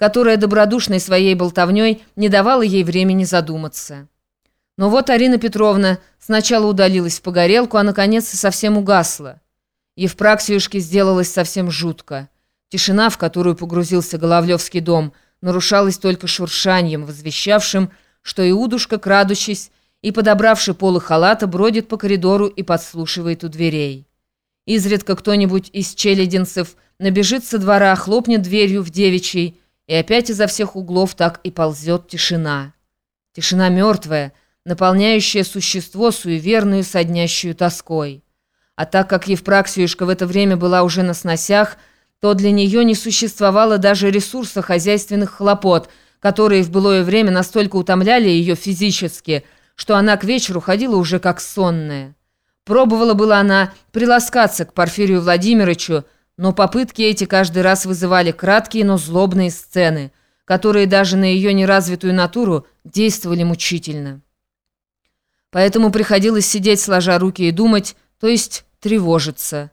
которая добродушной своей болтовней не давала ей времени задуматься. Но вот Арина Петровна сначала удалилась в погорелку, а наконец и совсем угасла. Евпраксиюшке сделалось совсем жутко. Тишина, в которую погрузился Головлевский дом, нарушалась только шуршанием, возвещавшим, что Иудушка, крадучись и подобравший полы халата, бродит по коридору и подслушивает у дверей. Изредка кто-нибудь из челядинцев набежит со двора, хлопнет дверью в девичий, и опять изо всех углов так и ползет тишина. Тишина мертвая, наполняющая существо суеверную соднящую тоской. А так как Евпраксиюшка в это время была уже на сносях, то для нее не существовало даже ресурса хозяйственных хлопот, которые в былое время настолько утомляли ее физически, что она к вечеру ходила уже как сонная. Пробовала была она приласкаться к Порфирию Владимировичу, но попытки эти каждый раз вызывали краткие, но злобные сцены, которые даже на ее неразвитую натуру действовали мучительно. Поэтому приходилось сидеть сложа руки и думать, то есть тревожиться.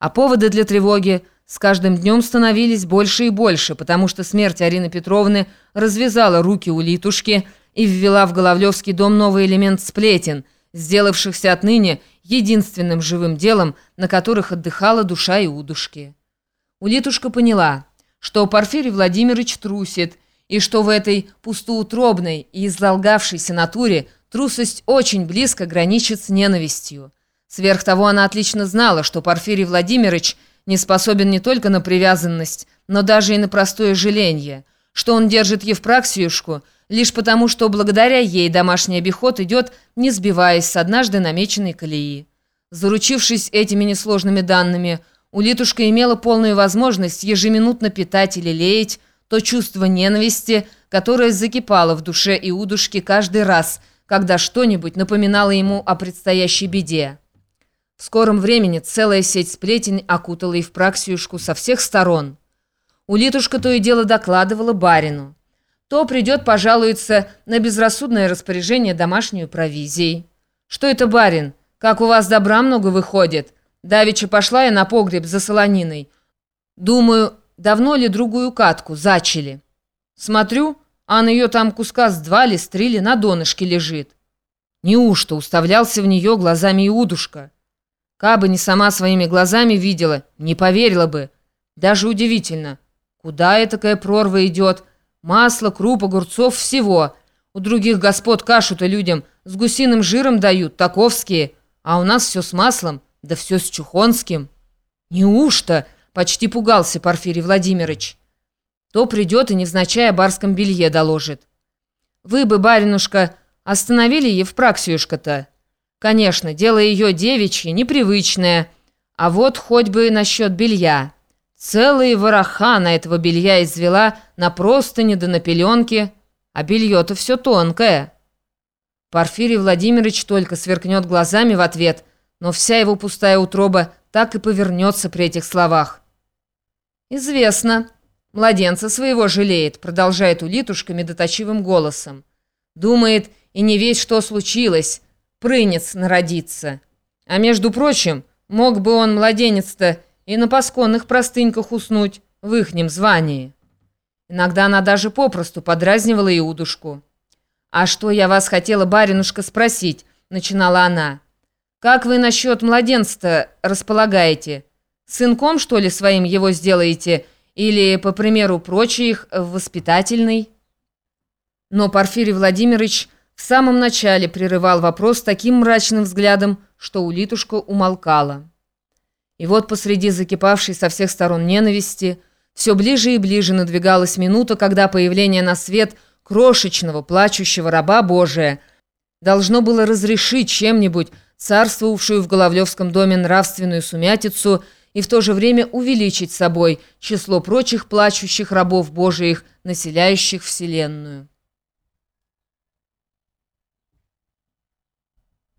А поводы для тревоги с каждым днем становились больше и больше, потому что смерть Арины Петровны развязала руки у Литушки и ввела в Головлевский дом новый элемент сплетен, сделавшихся отныне единственным живым делом, на которых отдыхала душа Иудушки. Улитушка поняла, что Порфирий Владимирович трусит, и что в этой пустоутробной и излгавшейся натуре трусость очень близко граничит с ненавистью. Сверх того, она отлично знала, что Порфирий Владимирович не способен не только на привязанность, но даже и на простое жаление, что он держит Евпраксиюшку лишь потому, что благодаря ей домашний обиход идет, не сбиваясь с однажды намеченной колеи. Заручившись этими несложными данными, Улитушка имела полную возможность ежеминутно питать или леять то чувство ненависти, которое закипало в душе Иудушки каждый раз, когда что-нибудь напоминало ему о предстоящей беде. В скором времени целая сеть сплетен окутала Евпраксиюшку со всех сторон. Улитушка то и дело докладывала барину. То придет пожалуется на безрассудное распоряжение домашнюю провизией. «Что это, барин? Как у вас добра много выходит?» Давеча пошла я на погреб за солониной. Думаю, давно ли другую катку зачали. Смотрю, а на ее там куска с два ли, с три ли на донышке лежит. Неужто уставлялся в нее глазами Иудушка? Кабы не сама своими глазами видела, не поверила бы. Даже удивительно. Куда такая прорва идет? Масло, круп, огурцов, всего. У других господ кашу-то людям с гусиным жиром дают, таковские. А у нас все с маслом, да все с чухонским. Неужто? Почти пугался Порфирий Владимирович. То придет и невзначай о барском белье доложит. Вы бы, баринушка, остановили Евпраксиюшка-то. Конечно, дело ее девичье, непривычное. А вот хоть бы насчет белья. Целые вороха на этого белья извела на простыни да на пеленке, а белье-то все тонкое. Порфирий Владимирович только сверкнет глазами в ответ, но вся его пустая утроба так и повернется при этих словах. «Известно. Младенца своего жалеет», — продолжает улитушка медоточивым голосом. «Думает, и не весь что случилось. Прынец народится. А между прочим, мог бы он, младенец-то, и на пасконных простыньках уснуть в ихнем звании». Иногда она даже попросту подразнивала Иудушку. «А что я вас хотела, баринушка, спросить?» — начинала она. «Как вы насчет младенца располагаете?» Сынком, что ли, своим его сделаете? Или, по примеру прочих, воспитательный?» Но Порфирий Владимирович в самом начале прерывал вопрос таким мрачным взглядом, что улитушка умолкала. И вот посреди закипавшей со всех сторон ненависти все ближе и ближе надвигалась минута, когда появление на свет крошечного плачущего раба Божия должно было разрешить чем-нибудь царствовавшую в Головлевском доме нравственную сумятицу – и в то же время увеличить собой число прочих плачущих рабов Божиих, населяющих Вселенную.